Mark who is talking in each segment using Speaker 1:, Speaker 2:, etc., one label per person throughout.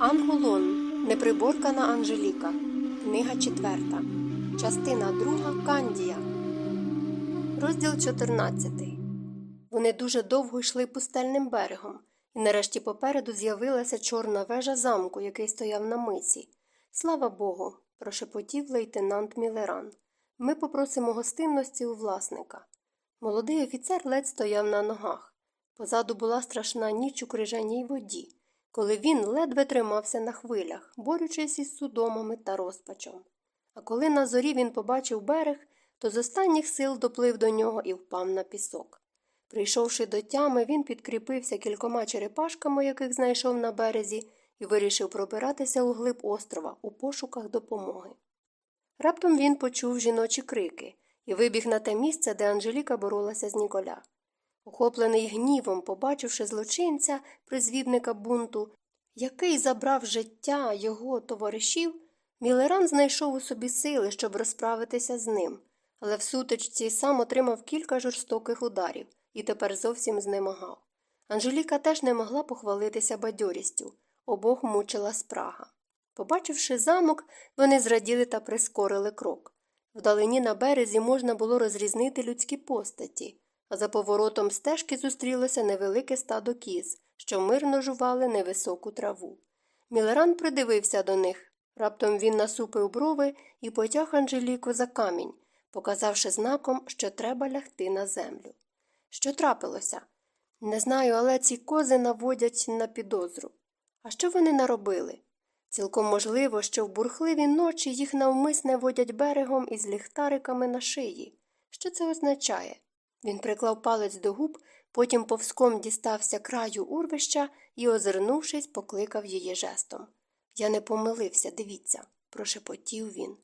Speaker 1: Ангулон. Неприборкана Анжеліка. Книга четверта. Частина друга. Кандія. Розділ 14. Вони дуже довго йшли пустельним берегом, і нарешті попереду з'явилася чорна вежа замку, який стояв на мисі. Слава Богу, прошепотів лейтенант Мілеран. Ми попросимо гостинності у власника. Молодий офіцер ледь стояв на ногах. Позаду була страшна ніч у крижаній воді коли він ледве тримався на хвилях, борючись із судомами та розпачом. А коли на зорі він побачив берег, то з останніх сил доплив до нього і впав на пісок. Прийшовши до тями, він підкріпився кількома черепашками, яких знайшов на березі, і вирішив пробиратися у глиб острова у пошуках допомоги. Раптом він почув жіночі крики і вибіг на те місце, де Анжеліка боролася з Ніколя. Охоплений гнівом, побачивши злочинця, призвідника бунту, який забрав життя його товаришів, Мілеран знайшов у собі сили, щоб розправитися з ним, але в сутичці сам отримав кілька жорстоких ударів і тепер зовсім знемагав. Анжеліка теж не могла похвалитися бадьорістю, обох мучила спрага. Побачивши замок, вони зраділи та прискорили крок. Вдалині на березі можна було розрізнити людські постаті за поворотом стежки зустрілося невелике стадо кіз, що мирно жували невисоку траву. Мілеран придивився до них. Раптом він насупив брови і потяг Анжеліку за камінь, показавши знаком, що треба лягти на землю. Що трапилося? Не знаю, але ці кози наводять на підозру. А що вони наробили? Цілком можливо, що в бурхливі ночі їх навмисне водять берегом із ліхтариками на шиї. Що це означає? Він приклав палець до губ, потім повзком дістався краю урвища і, озирнувшись, покликав її жестом. Я не помилився, дивіться, прошепотів він.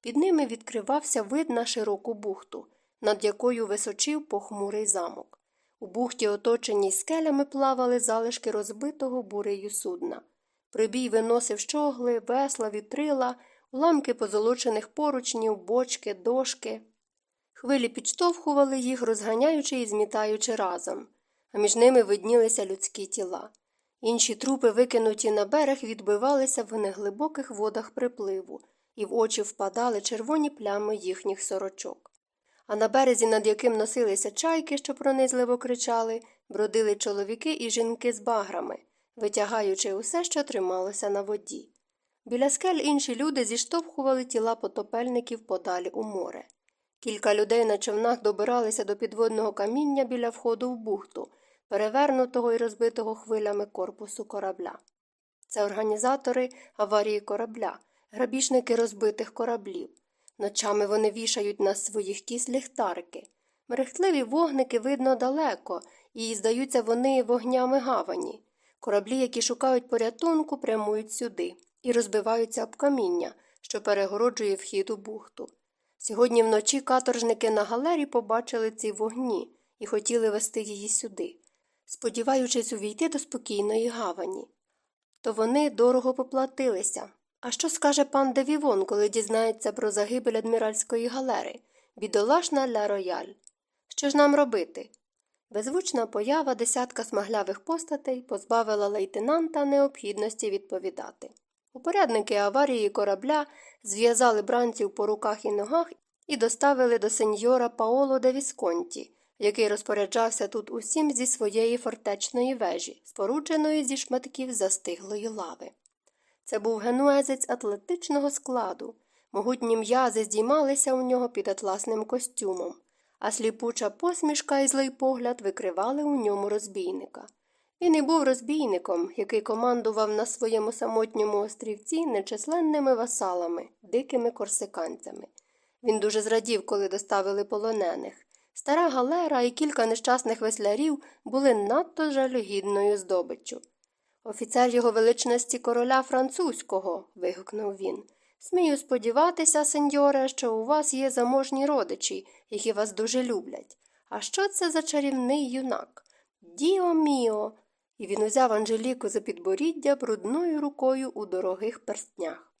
Speaker 1: Під ними відкривався вид на широку бухту, над якою височив похмурий замок. У бухті, оточеній скелями, плавали залишки розбитого бурею судна. Прибій виносив щогли, весла, вітрила, уламки позолочених поручнів, бочки, дошки. Хвилі підштовхували їх, розганяючи і змітаючи разом, а між ними виднілися людські тіла. Інші трупи, викинуті на берег, відбивалися в неглибоких водах припливу, і в очі впадали червоні плями їхніх сорочок. А на березі, над яким носилися чайки, що пронизливо кричали, бродили чоловіки і жінки з баграми, витягаючи усе, що трималося на воді. Біля скель інші люди зіштовхували тіла потопельників подалі у море. Кілька людей на човнах добиралися до підводного каміння біля входу в бухту, перевернутого і розбитого хвилями корпусу корабля. Це організатори аварії корабля, грабіжники розбитих кораблів. Ночами вони вішають на своїх кіс ліхтарики. Мерехтливі вогники видно далеко, і здаються вони вогнями гавані. Кораблі, які шукають порятунку, прямують сюди і розбиваються об каміння, що перегороджує вхід у бухту. Сьогодні вночі каторжники на галері побачили ці вогні і хотіли вести її сюди, сподіваючись увійти до спокійної гавані. То вони дорого поплатилися. А що скаже пан Девівон, коли дізнається про загибель адміральської галери, бідолашна ля рояль? Що ж нам робити? Беззвучна поява десятка смаглявих постатей позбавила лейтенанта необхідності відповідати. Упорядники аварії корабля зв'язали бранців по руках і ногах і доставили до сеньора Паоло де Вісконті, який розпоряджався тут усім зі своєї фортечної вежі, спорудженої зі шматків застиглої лави. Це був генуезець атлетичного складу, могутні м'язи здіймалися у нього під атласним костюмом, а сліпуча посмішка і злий погляд викривали у ньому розбійника. Він і був розбійником, який командував на своєму самотньому острівці нечисленними васалами, дикими корсиканцями. Він дуже зрадів, коли доставили полонених. Стара галера і кілька нещасних веслярів були надто жалюгідною здобиччю. Офіцер його величності короля французького. вигукнув він. Смію сподіватися, сеньоре, що у вас є заможні родичі, які вас дуже люблять. А що це за чарівний юнак? Діо міо, і він узяв Анжеліку за підборіддя брудною рукою у дорогих перстнях.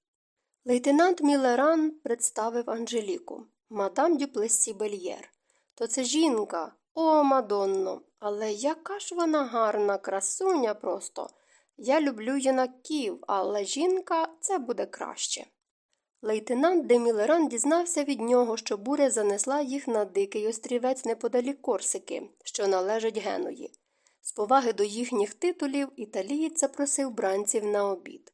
Speaker 1: Лейтенант Мілеран представив Анжеліку мадам Дюплесі Бельєр. То це жінка, о, мадонно, але яка ж вона гарна, красуня просто. Я люблю юнаків, але жінка це буде краще. Лейтенант де Мілеран дізнався від нього, що буря занесла їх на дикий острівець неподалік Корсики, що належить Генуї. З поваги до їхніх титулів італієць запросив бранців на обід.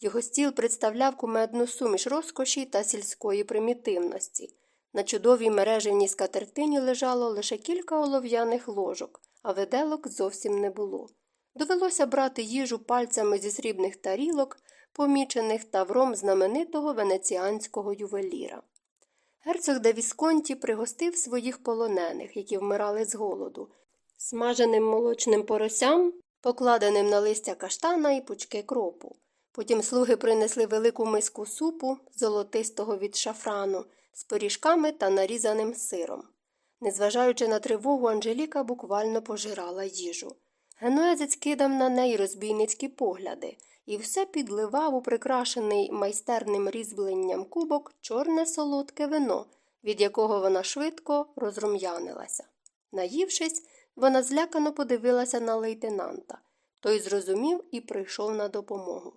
Speaker 1: Його стіл представляв кумедну суміш розкоші та сільської примітивності. На чудовій мережевній скатертині лежало лише кілька олов'яних ложок, а виделок зовсім не було. Довелося брати їжу пальцями зі срібних тарілок, помічених тавром знаменитого венеціанського ювеліра. Герцог де Вісконті пригостив своїх полонених, які вмирали з голоду, смаженим молочним поросям, покладеним на листя каштана і пучки кропу. Потім слуги принесли велику миску супу, золотистого від шафрану, з пиріжками та нарізаним сиром. Незважаючи на тривогу, Анжеліка буквально пожирала їжу. Генуезець кидав на неї розбійницькі погляди і все підливав у прикрашений майстерним різьбленням кубок чорне солодке вино, від якого вона швидко розрум'янилася. Наївшись, вона злякано подивилася на лейтенанта. Той зрозумів і прийшов на допомогу.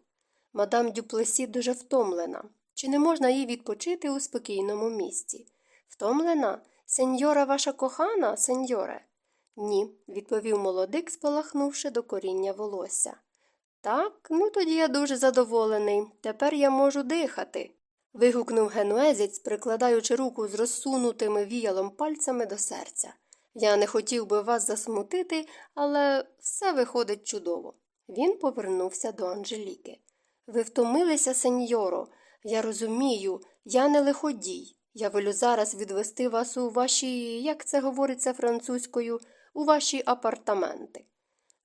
Speaker 1: Мадам Дюплесі дуже втомлена. Чи не можна їй відпочити у спокійному місці? Втомлена? Сеньора ваша кохана, сеньоре? Ні, відповів молодик, спалахнувши до коріння волосся. Так, ну тоді я дуже задоволений. Тепер я можу дихати. вигукнув генуезець, прикладаючи руку з розсунутими віялом пальцями до серця. Я не хотів би вас засмутити, але все виходить чудово. Він повернувся до Анжеліки. Ви втомилися, сеньоро. Я розумію, я не лиходій. Я волю зараз відвести вас у ваші, як це говориться французькою, у ваші апартаменти.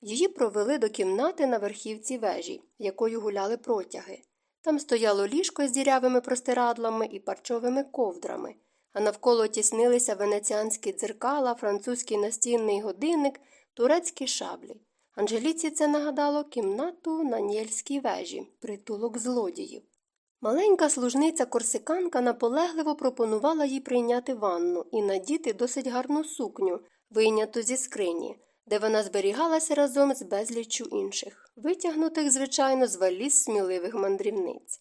Speaker 1: Її провели до кімнати на верхівці вежі, якою гуляли протяги. Там стояло ліжко з дірявими простирадлами і парчовими ковдрами, а навколо тіснилися венеціанські дзеркала, французький настінний годинник, турецькі шаблі. Анжеліці це нагадало кімнату на Нєльській вежі, притулок злодіїв. Маленька служниця корсиканка наполегливо пропонувала їй прийняти ванну і надіти досить гарну сукню, вийняту зі скрині, де вона зберігалася разом з безліччю інших, витягнутих, звичайно, з валіз сміливих мандрівниць.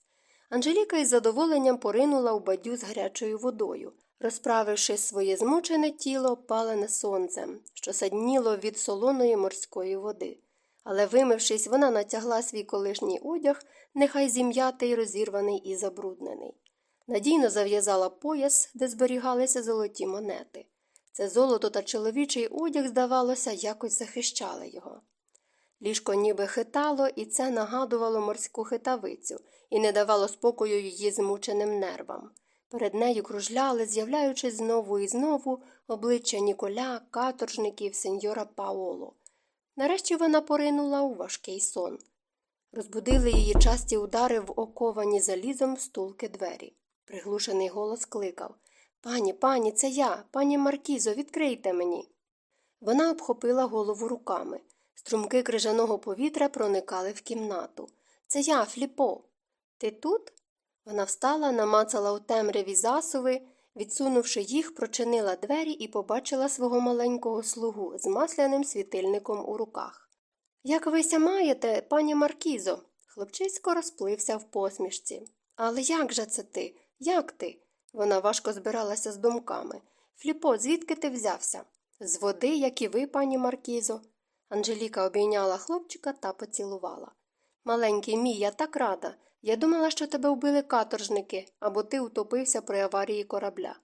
Speaker 1: Анжеліка із задоволенням поринула у бадю з гарячою водою, розправивши своє змучене тіло опалене сонцем, що садніло від солоної морської води. Але, вимившись, вона натягла свій колишній одяг, нехай зім'ятий, розірваний і забруднений. Надійно зав'язала пояс, де зберігалися золоті монети. Це золото та чоловічий одяг, здавалося, якось захищали його. Ліжко ніби хитало, і це нагадувало морську хитавицю і не давало спокою її змученим нервам. Перед нею кружляли, з'являючись знову і знову обличчя Ніколя, каторжників, сеньора Паоло. Нарешті вона поринула у важкий сон. Розбудили її часті удари в оковані залізом стулки двері. Приглушений голос кликав Пані, пані, це я, пані Маркізо, відкрийте мені. Вона обхопила голову руками. Струмки крижаного повітря проникали в кімнату. Це я, Фліпо. Ти тут? Вона встала, намацала у темряві засуви, відсунувши їх, прочинила двері і побачила свого маленького слугу з масляним світильником у руках. Як вися маєте, пані Маркізо? Хлопчисько розплився в посмішці. Але як же це ти? Як ти? Вона важко збиралася з думками. Фліпо, звідки ти взявся? З води, як і ви, пані Маркізо. Анжеліка обійняла хлопчика та поцілувала. Маленький мій, я так рада. Я думала, що тебе вбили каторжники, або ти утопився при аварії корабля.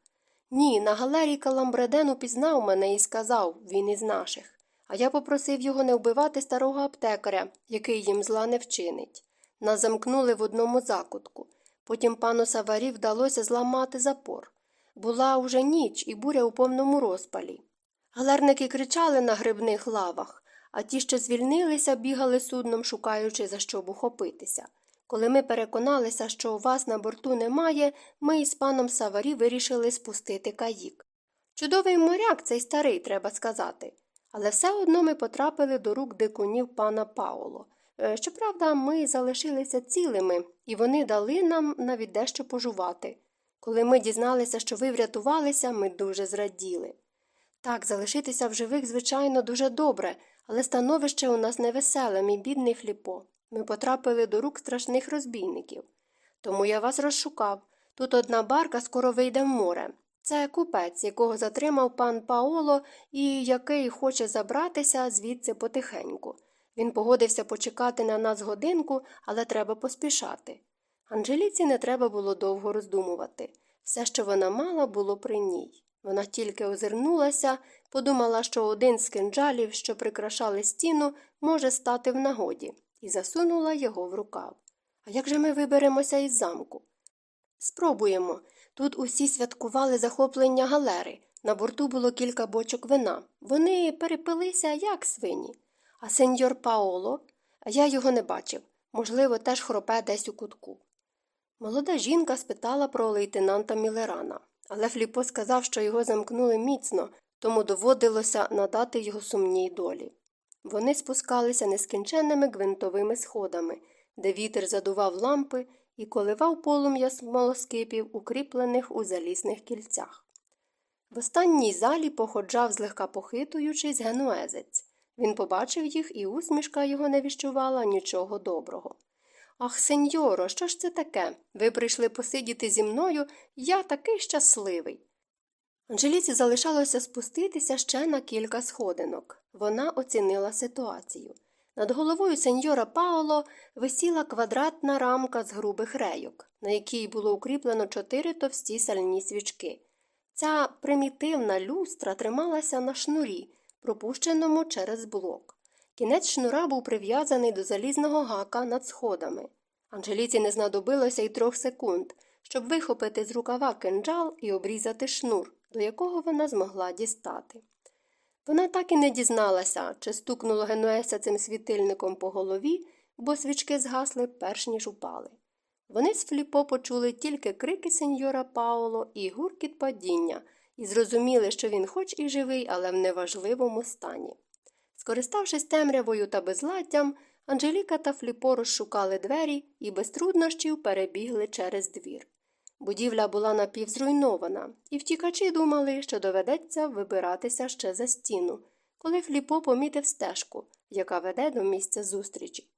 Speaker 1: Ні, на галерії Каламбреден упізнав мене і сказав він із наших. А я попросив його не вбивати старого аптекаря, який їм зла не вчинить. Нас замкнули в одному закутку. Потім пану Саварі вдалося зламати запор. Була уже ніч і буря у повному розпалі. Галерники кричали на грибних лавах, а ті, що звільнилися, бігали судном, шукаючи, за що б ухопитися. Коли ми переконалися, що у вас на борту немає, ми із паном Саварі вирішили спустити каїк. Чудовий моряк цей старий, треба сказати. Але все одно ми потрапили до рук дикунів пана Пауло. Е, щоправда, ми залишилися цілими, і вони дали нам навіть дещо пожувати. Коли ми дізналися, що ви врятувалися, ми дуже зраділи. Так, залишитися в живих, звичайно, дуже добре, Але становище у нас невеселе, мій бідний Фліпо. Ми потрапили до рук страшних розбійників. Тому я вас розшукав. Тут одна барка скоро вийде в море. Це купець, якого затримав пан Паоло і який хоче забратися звідси потихеньку. Він погодився почекати на нас годинку, але треба поспішати. Анжеліці не треба було довго роздумувати. Все, що вона мала, було при ній. Вона тільки озирнулася, подумала, що один з кинджалів, що прикрашали стіну, може стати в нагоді, і засунула його в рукав. А як же ми виберемося із замку? Спробуємо. Тут усі святкували захоплення галери. На борту було кілька бочок вина. Вони перепилися, як свині. А сеньор Паоло, я його не бачив, можливо, теж хропе десь у кутку. Молода жінка спитала про лейтенанта Мілерана, але Фліпо сказав, що його замкнули міцно, тому доводилося надати його сумній долі. Вони спускалися нескінченними гвинтовими сходами, де вітер задував лампи і коливав полум'я смолоскипів, укріплених у залісних кільцях. В останній залі походжав, злегка похитуючись, генуезець. Він побачив їх, і усмішка його не віщувала нічого доброго. Ах, сеньоро, що ж це таке? Ви прийшли посидіти зі мною, я такий щасливий. Анжеліці залишалося спуститися ще на кілька сходинок. Вона оцінила ситуацію. Над головою сеньора Паоло висіла квадратна рамка з грубих рейок, на якій було укріплено чотири товсті сальні свічки. Ця примітивна люстра трималася на шнурі, пропущеному через блок. Кінець шнура був прив'язаний до залізного гака над сходами. Анжеліці не знадобилося й трьох секунд, щоб вихопити з рукава кинджал і обрізати шнур, до якого вона змогла дістати. Вона так і не дізналася, чи стукнуло Генуеса цим світильником по голові, бо свічки згасли перш ніж упали. Вони з Фліпо почули тільки крики сеньора Паоло і гуркіт падіння, і зрозуміли, що він хоч і живий, але в неважливому стані. Скориставшись темрявою та безладдям, Анжеліка та Фліпо розшукали двері і без труднощів перебігли через двір. Будівля була напівзруйнована, і втікачі думали, що доведеться вибиратися ще за стіну, коли Фліпо помітив стежку, яка веде до місця зустрічі.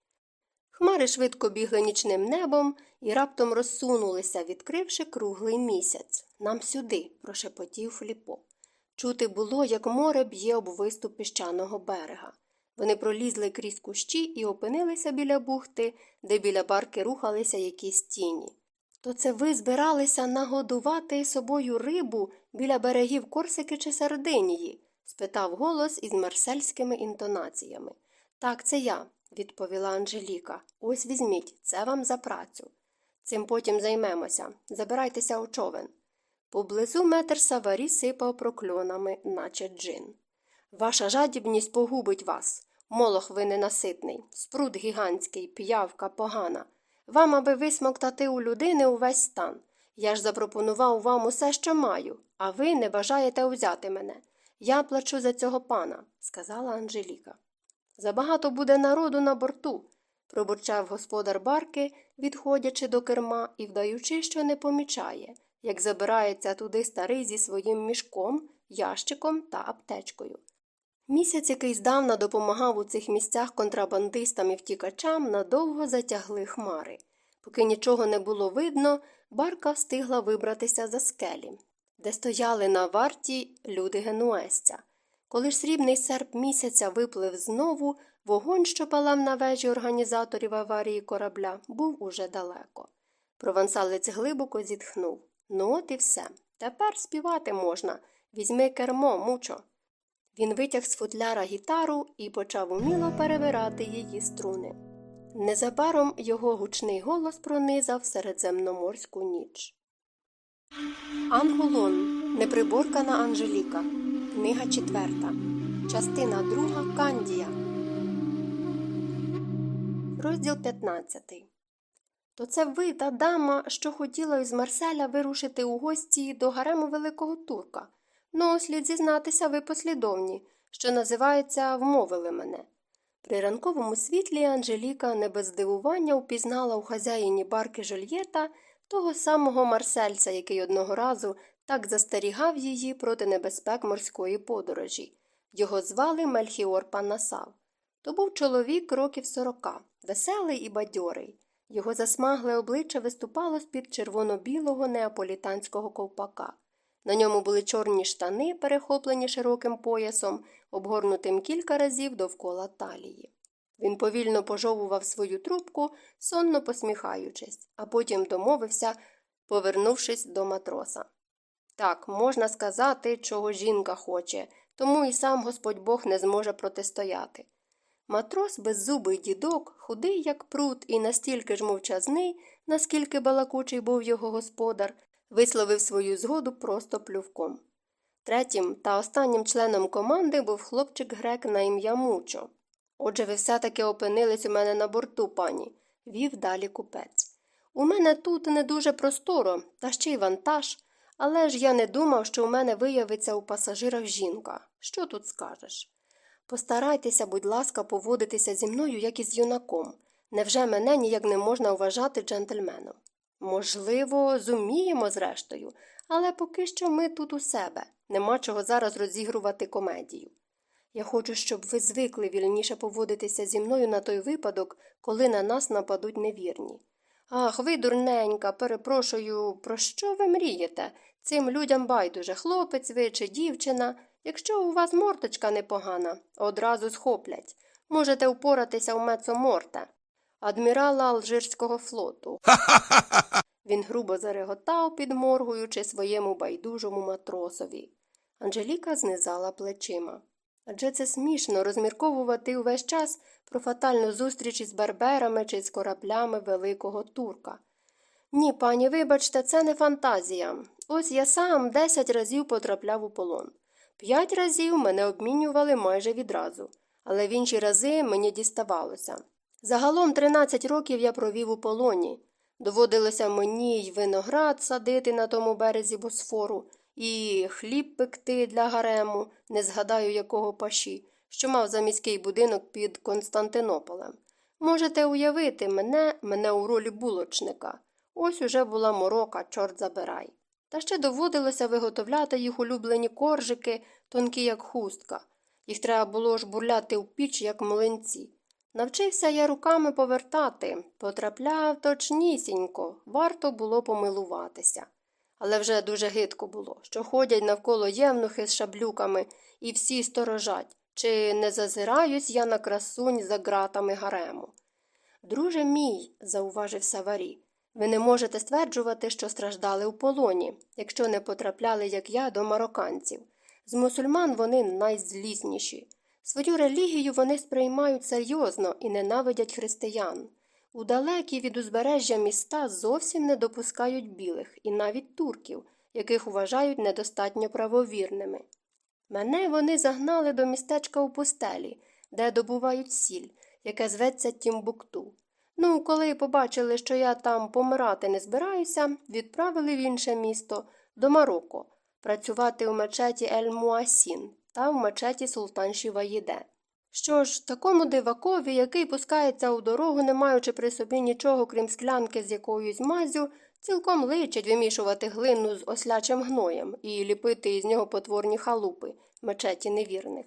Speaker 1: Хмари швидко бігли нічним небом і раптом розсунулися, відкривши круглий місяць. Нам сюди, прошепотів Фліпо. Чути було, як море б'є об виступ піщаного берега. Вони пролізли крізь кущі і опинилися біля бухти, де біля барки рухалися якісь тіні. То це ви збиралися нагодувати собою рибу біля берегів Корсики чи Сардинії? спитав голос із марсельськими інтонаціями. Так, це я, відповіла Анжеліка. Ось візьміть, це вам за працю. Цим потім займемося. Забирайтеся у човен. Поблизу метр саварі сипав прокльонами, наче джин. Ваша жадібність погубить вас. Молох ви ненаситний, спрут гігантський, п'явка погана. Вам, аби висмоктати у людини увесь стан. Я ж запропонував вам усе, що маю, а ви не бажаєте взяти мене. Я плачу за цього пана, сказала Анжеліка. Забагато буде народу на борту, пробурчав господар барки, відходячи до керма і вдаючи, що не помічає, як забирається туди старий зі своїм мішком, ящиком та аптечкою. Місяць, який здавна допомагав у цих місцях контрабандистам і втікачам, надовго затягли хмари. Поки нічого не було видно, барка встигла вибратися за скелі, де стояли на варті люди генуесця. Коли ж срібний серп місяця виплив знову, вогонь, що палав на вежі організаторів аварії корабля, був уже далеко. Провансалець глибоко зітхнув. Ну, от і все. Тепер співати можна. Візьми кермо, мучо. Він витяг з футляра гітару і почав уміло перебирати її струни. Незабаром його гучний голос пронизав середземноморську ніч. Анголон. Неприборкана Анжеліка. Книга четверта. Частина друга. Кандія. Розділ 15. То це ви та дама, що хотіла із Марселя вирушити у гості до гарему Великого Турка. Ну, слід зізнатися, ви послідовні, що називається, вмовили мене. При ранковому світлі Анжеліка не без здивування упізнала у хазяїні барки Жольєта того самого Марсельця, який одного разу так застерігав її проти небезпек морської подорожі. Його звали Мельхіор Панасав. То був чоловік років сорока, веселий і бадьорий. Його засмагле обличчя виступало з-під червоно-білого неаполітанського ковпака. На ньому були чорні штани, перехоплені широким поясом, обгорнутим кілька разів довкола талії. Він повільно пожовував свою трубку, сонно посміхаючись, а потім домовив, повернувшись до матроса. Так, можна сказати, чого жінка хоче, тому і сам Господь Бог не зможе протистояти. Матрос беззубий дідок, худий, як прут, і настільки ж мовчазний, наскільки балакучий був його господар, висловив свою згоду просто плювком. Третім та останнім членом команди був хлопчик грек на ім'я Мучо. Отже, ви все таки опинились у мене на борту, пані, вів далі купець. У мене тут не дуже просторо, та ще й вантаж, але ж я не думав, що у мене виявиться у пасажирах жінка. Що тут скажеш? Постарайтеся, будь ласка, поводитися зі мною, як із юнаком. Невже мене ніяк не можна вважати джентльменом? Можливо, зуміємо, зрештою, але поки що ми тут у себе, нема чого зараз розігрувати комедію. Я хочу, щоб ви звикли вільніше поводитися зі мною на той випадок, коли на нас нападуть невірні. Ах, ви, дурненька, перепрошую, про що ви мрієте? Цим людям байдуже, хлопець ви чи дівчина. Якщо у вас морточка непогана, одразу схоплять. Можете впоратися в мецоморте. Адмірала Алжирського флоту. Він грубо зареготав, підморгуючи своєму байдужому матросові. Анжеліка знизала плечима. Адже це смішно розмірковувати увесь час про фатальну зустріч із барберами чи з кораблями великого турка. Ні, пані, вибачте, це не фантазія. Ось я сам десять разів потрапляв у полон. П'ять разів мене обмінювали майже відразу, але в інші рази мені діставалося. Загалом 13 років я провів у полоні. Доводилося мені й виноград садити на тому березі босфору, і хліб пекти для гарему, не згадаю якого паші, що мав заміський будинок під Константинополем. Можете уявити мене, мене у ролі булочника. Ось уже була морока, чорт забирай. Та ще доводилося виготовляти їх улюблені коржики, тонкі, як хустка. Їх треба було ж бурляти в піч, як млинці. Навчився я руками повертати, потрапляв точнісінько, варто було помилуватися. Але вже дуже гидко було, що ходять навколо євнухи з шаблюками і всі сторожать, чи не зазираюсь я на красунь за ґратами гарему. Друже мій, зауважив Саварі, ви не можете стверджувати, що страждали у полоні, якщо не потрапляли, як я, до марокканців. З мусульман вони найзлісніші. Свою релігію вони сприймають серйозно і ненавидять християн. У далекі від узбережжя міста зовсім не допускають білих і навіть турків, яких вважають недостатньо правовірними. Мене вони загнали до містечка у пустелі, де добувають сіль, яке зветься Тімбукту. Ну, коли побачили, що я там помирати не збираюся, відправили в інше місто до Марокко, працювати у мечеті Ель Муасін та в мечеті Султан Шіваїде. Що ж, такому дивакові, який пускається у дорогу, не маючи при собі нічого, крім склянки з якоюсь мазю, цілком личить вимішувати глину з ослячим гноєм і ліпити із нього потворні халупи, мечеті невірних.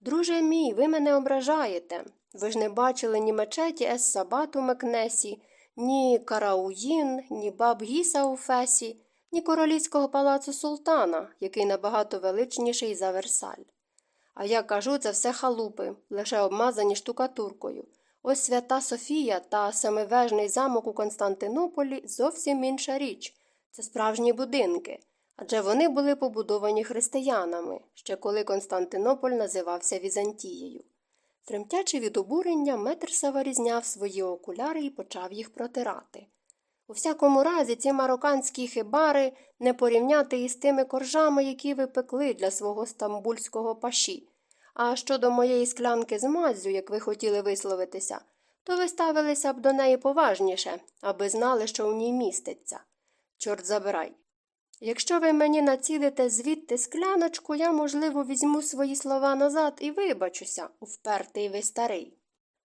Speaker 1: Друже мій, ви мене ображаєте. Ви ж не бачили ні мечеті Ес Сабат у Мекнесі, ні Карауїн, ні Баб Гіса у Фесі, ні королівського палацу султана, який набагато величніший за Версаль. А я кажу, це все халупи, лише обмазані штукатуркою. Ось свята Софія та семивежний замок у Константинополі зовсім інша річ це справжні будинки, адже вони були побудовані християнами, ще коли Константинополь називався Візантією. Тремтячи від обурення, метр Саварі свої окуляри і почав їх протирати. У всякому разі, ці марокканські хибари не порівняти із тими коржами, які ви пекли для свого стамбульського паші. А щодо моєї склянки з маззю, як ви хотіли висловитися, то ви ставилися б до неї поважніше, аби знали, що в ній міститься. Чорт забирай. Якщо ви мені націлите звідти скляночку, я, можливо, візьму свої слова назад і вибачуся, впертий ви старий.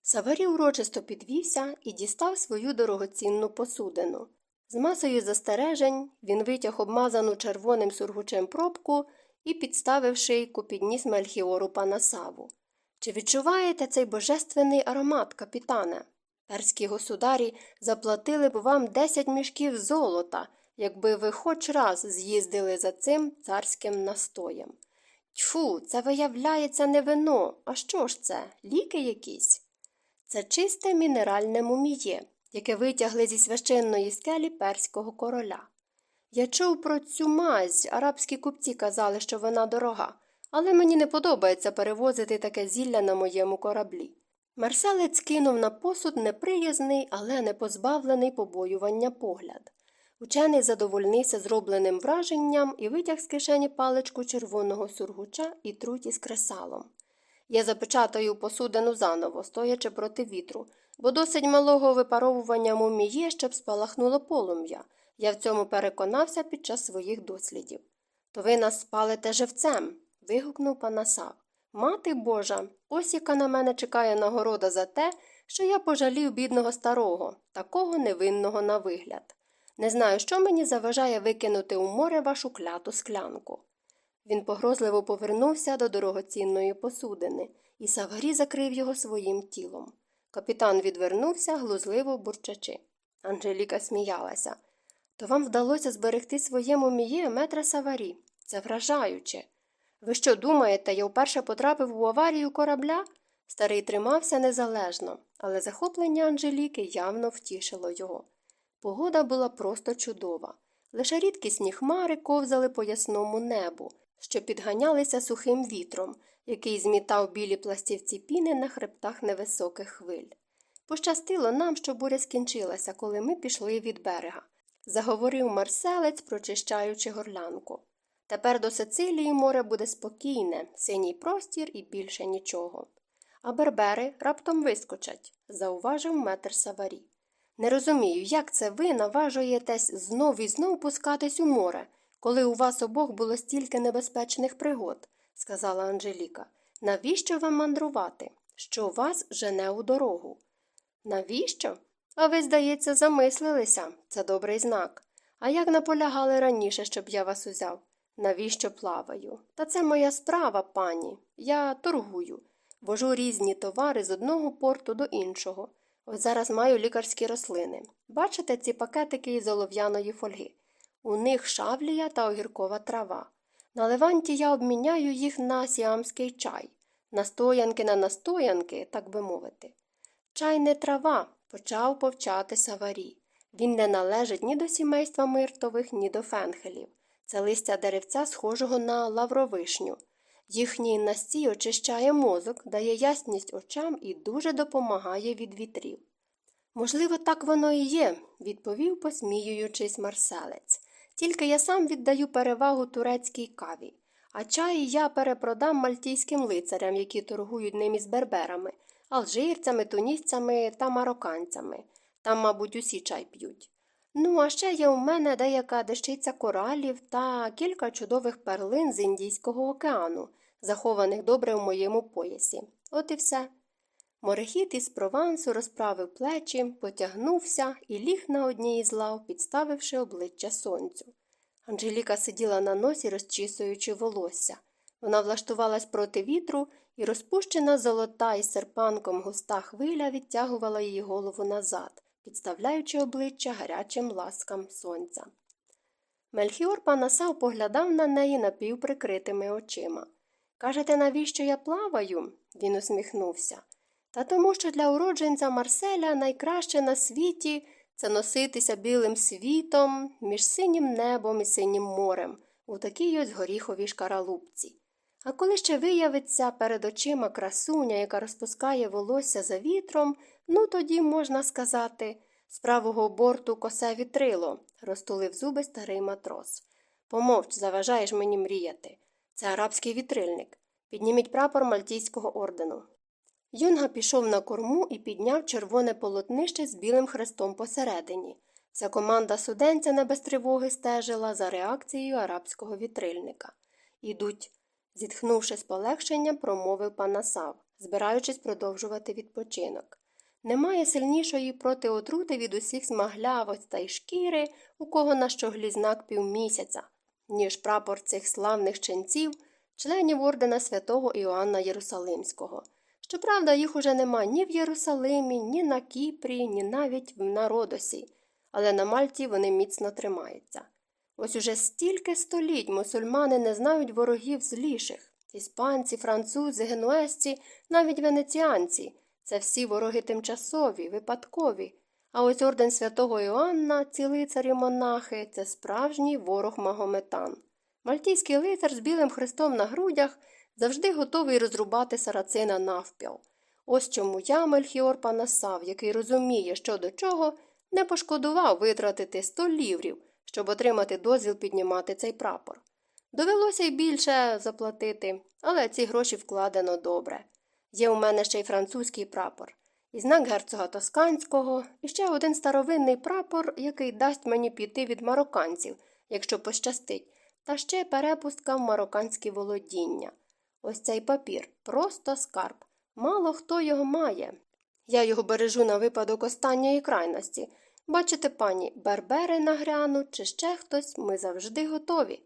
Speaker 1: Саварі урочисто підвівся і дістав свою дорогоцінну посудину. З масою застережень він витяг обмазану червоним сургучем пробку і, підставив шийку, підніс Мельхіору Панасаву. Чи відчуваєте цей божественний аромат, капітане? Перські государі заплатили б вам десять мішків золота, якби ви хоч раз з'їздили за цим царським настоєм. Тьфу, це виявляється не вино. А що ж це? Ліки якісь? Це чисте мінеральне муміє, яке витягли зі священної скелі перського короля. Я чув про цю мазь, арабські купці казали, що вона дорога, але мені не подобається перевозити таке зілля на моєму кораблі. Марселець кинув на посуд неприязний, але не позбавлений побоювання погляд. Учений задовольнився зробленим враженням і витяг з кишені паличку червоного сургуча і труті з кресалом. Я запечатаю посудину заново, стоячи проти вітру, бо досить малого випаровування муміє, щоб спалахнуло полум'я. Я в цьому переконався під час своїх дослідів. То ви нас спалите живцем. вигукнув Панасав. Мати Божа, ось яка на мене чекає нагорода за те, що я пожалів бідного старого, такого невинного на вигляд. Не знаю, що мені заважає викинути у море вашу кляту склянку. Він погрозливо повернувся до дорогоцінної посудини, і Саварі закрив його своїм тілом. Капітан відвернувся, глузливо бурчачи. Анжеліка сміялася. То вам вдалося зберегти своєму міє метра Саварі. Це вражаюче. Ви що думаєте, я вперше потрапив у аварію корабля? Старий тримався незалежно, але захоплення Анжеліки явно втішило його. Погода була просто чудова. Лише рідкісні хмари ковзали по ясному небу, що підганялися сухим вітром, який змітав білі пластівці піни на хребтах невисоких хвиль. Пощастило нам, що буря скінчилася, коли ми пішли від берега, заговорив марселець, прочищаючи горлянку. Тепер до Сицилії море буде спокійне, синій простір і більше нічого. А бербери раптом вискочать, зауважив метр Саварі. Не розумію, як це ви наважуєтесь знов і знов пускатись у море, коли у вас обох було стільки небезпечних пригод, сказала Анжеліка. Навіщо вам мандрувати? Що вас жене у дорогу? Навіщо? А ви, здається, замислилися це добрий знак. А як наполягали раніше, щоб я вас узяв? Навіщо плаваю? Та це моя справа, пані. Я торгую, вожу різні товари з одного порту до іншого. Ось зараз маю лікарські рослини. Бачите ці пакетики із олов'яної фольги? У них шавлія та огіркова трава. На леванті я обміняю їх на сіамський чай, настоянки на настоянки, так би мовити. Чай не трава, почав повчати Саварі. Він не належить ні до сімейства миртових, ні до фенхелів. Це листя деревця, схожого на лавровишню. Їхній настій очищає мозок, дає ясність очам і дуже допомагає від вітрів. Можливо, так воно і є, відповів, посміюючись марселець. Тільки я сам віддаю перевагу турецькій каві, а чай я перепродам мальтійським лицарям, які торгують ним із берберами, алжирцями, тунісцями та марокканцями. Там, мабуть, усі чай п'ють. Ну, а ще є у мене деяка дещиця коралів та кілька чудових перлин з Індійського океану, захованих добре в моєму поясі. От і все. Морехід із провансу розправив плечі, потягнувся і ліг на одній із лав, підставивши обличчя сонцю. Анжеліка сиділа на носі, розчісуючи волосся. Вона влаштувалась проти вітру, і розпущена золота із серпанком густа хвиля відтягувала її голову назад, підставляючи обличчя гарячим ласкам сонця. Мельхіор Панасав поглядав на неї напівприкритими очима. Кажете, навіщо я плаваю? Він усміхнувся. Та тому, що для уродженця Марселя найкраще на світі це носитися білим світом між синім небом і синім морем у такій ось горіховій шкаралупці. А коли ще виявиться перед очима красуня, яка розпускає волосся за вітром, ну тоді можна сказати з правого борту косе вітрило, розтулив зуби старий матрос. Помовч, заважаєш мені мріяти. Це арабський вітрильник. Підніміть прапор Мальтійського ордену. Юнга пішов на корму і підняв червоне полотнище з білим хрестом посередині. Вся команда суденця не без тривоги стежила за реакцією арабського вітрильника. Ідуть, зітхнувши з полегшенням, промовив панасав, збираючись продовжувати відпочинок. Немає сильнішої протиотрути від усіх смаглявость та й шкіри, у кого на щоглі знак півмісяця. ніж прапор цих славних ченців, членів ордена святого Іоанна Єрусалимського. Щоправда, їх уже нема ні в Єрусалимі, ні на Кіпрі, ні навіть на Родосі, але на Мальті вони міцно тримаються. Ось уже стільки століть мусульмани не знають ворогів зліших. Іспанці, французи, генуезці, навіть венеціанці це всі вороги тимчасові, випадкові. А ось орден святого Іоанна, ці лицарі монахи це справжній ворог магометан. Мальтійський лицар з білим хрестом на грудях завжди готовий розрубати сарацина навпіл. Ось чому я, Мельхіор Панасав, який розуміє, що до чого, не пошкодував витратити сто ліврів, щоб отримати дозвіл піднімати цей прапор. Довелося й більше заплатити, але ці гроші вкладено добре. Є у мене ще й французький прапор, і знак герцога Тосканського, і ще один старовинний прапор, який дасть мені піти від марокканців, якщо пощастить, та ще перепустка в марокканські володіння. Ось цей папір просто скарб. Мало хто його має. Я його бережу на випадок останньої крайності. Бачите, пані, бербери нагрянуть чи ще хтось, ми завжди готові.